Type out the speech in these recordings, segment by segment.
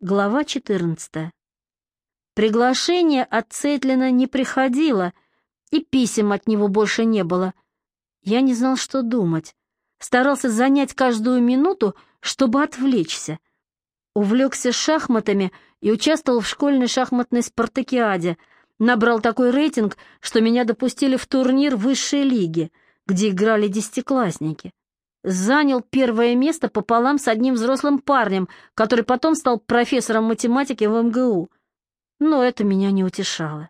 Глава 14. Приглашение от Цейтлина не приходило, и писем от него больше не было. Я не знал, что думать. Старался занять каждую минуту, чтобы отвлечься. Увлекся шахматами и участвовал в школьной шахматной спартакиаде. Набрал такой рейтинг, что меня допустили в турнир высшей лиги, где играли десятиклассники занял первое место пополам с одним взрослым парнем, который потом стал профессором математики в МГУ. Но это меня не утешало.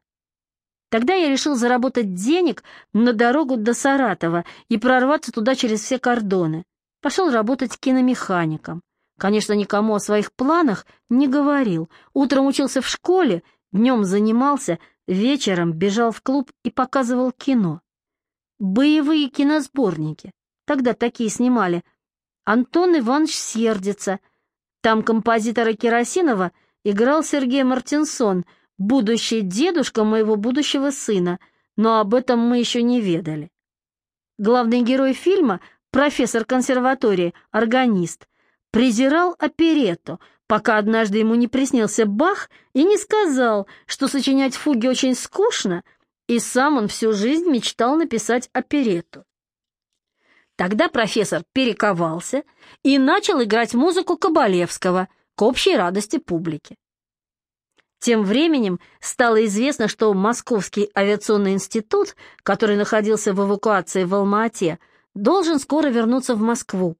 Тогда я решил заработать денег на дорогу до Саратова и прорваться туда через все кордоны. Пошел работать киномехаником. Конечно, никому о своих планах не говорил. Утром учился в школе, днем занимался, вечером бежал в клуб и показывал кино. Боевые киносборники. Тогда такие снимали. Антон Иванович сердится. Там композитора Керосинова играл Сергей Мартинсон, будущий дедушка моего будущего сына, но об этом мы еще не ведали. Главный герой фильма, профессор консерватории, органист, презирал оперетту, пока однажды ему не приснился Бах и не сказал, что сочинять фуги очень скучно, и сам он всю жизнь мечтал написать оперетту. Тогда профессор перековался и начал играть музыку Кабалевского к общей радости публики. Тем временем стало известно, что Московский авиационный институт, который находился в эвакуации в Алма-Ате, должен скоро вернуться в Москву.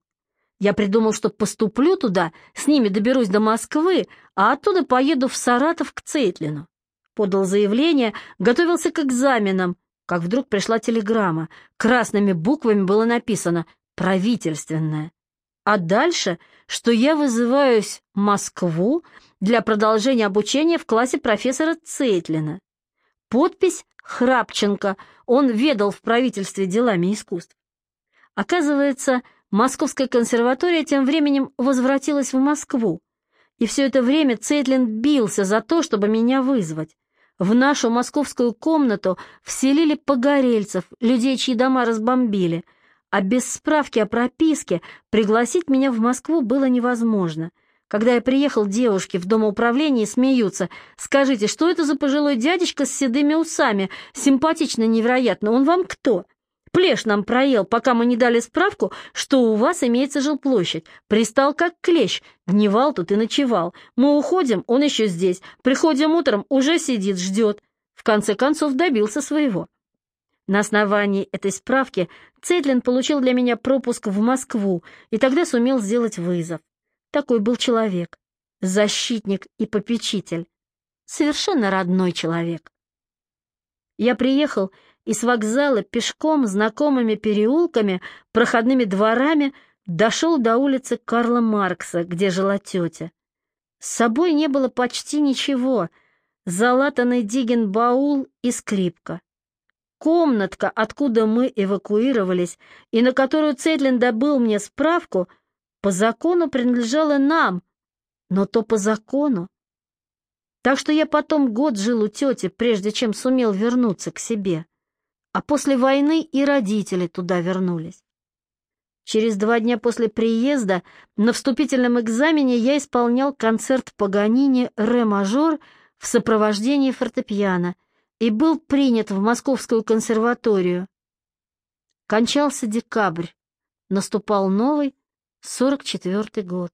Я придумал, что поступлю туда, с ними доберусь до Москвы, а оттуда поеду в Саратов к Цейтлину. Подал заявление, готовился к экзаменам, как вдруг пришла телеграмма. Красными буквами было написано «Правительственная». А дальше, что я вызываюсь в Москву для продолжения обучения в классе профессора Цейтлина. Подпись «Храпченко», он ведал в правительстве делами искусств. Оказывается, Московская консерватория тем временем возвратилась в Москву, и все это время Цейтлин бился за то, чтобы меня вызвать. В нашу московскую комнату вселили погорельцев, людей, чьи дома разбомбили, а без справки о прописке пригласить меня в Москву было невозможно. Когда я приехал, девушки в домоуправлении смеются. «Скажите, что это за пожилой дядечка с седыми усами? Симпатично невероятно. Он вам кто?» Плешь нам проел, пока мы не дали справку, что у вас имеется жилплощадь. Пристал как клещ, гневал тут и ночевал. Мы уходим, он еще здесь. Приходим утром, уже сидит, ждет. В конце концов добился своего. На основании этой справки Цейтлин получил для меня пропуск в Москву и тогда сумел сделать вызов. Такой был человек. Защитник и попечитель. Совершенно родной человек. Я приехал и с вокзала пешком, знакомыми переулками, проходными дворами дошел до улицы Карла Маркса, где жила тетя. С собой не было почти ничего, залатанный Дигин баул и скрипка. Комнатка, откуда мы эвакуировались, и на которую Цетлин добыл мне справку, по закону принадлежала нам, но то по закону. Так что я потом год жил у тети, прежде чем сумел вернуться к себе а после войны и родители туда вернулись. Через два дня после приезда на вступительном экзамене я исполнял концерт Паганини «Ре-мажор» в сопровождении фортепиано и был принят в Московскую консерваторию. Кончался декабрь, наступал новый, 44-й год.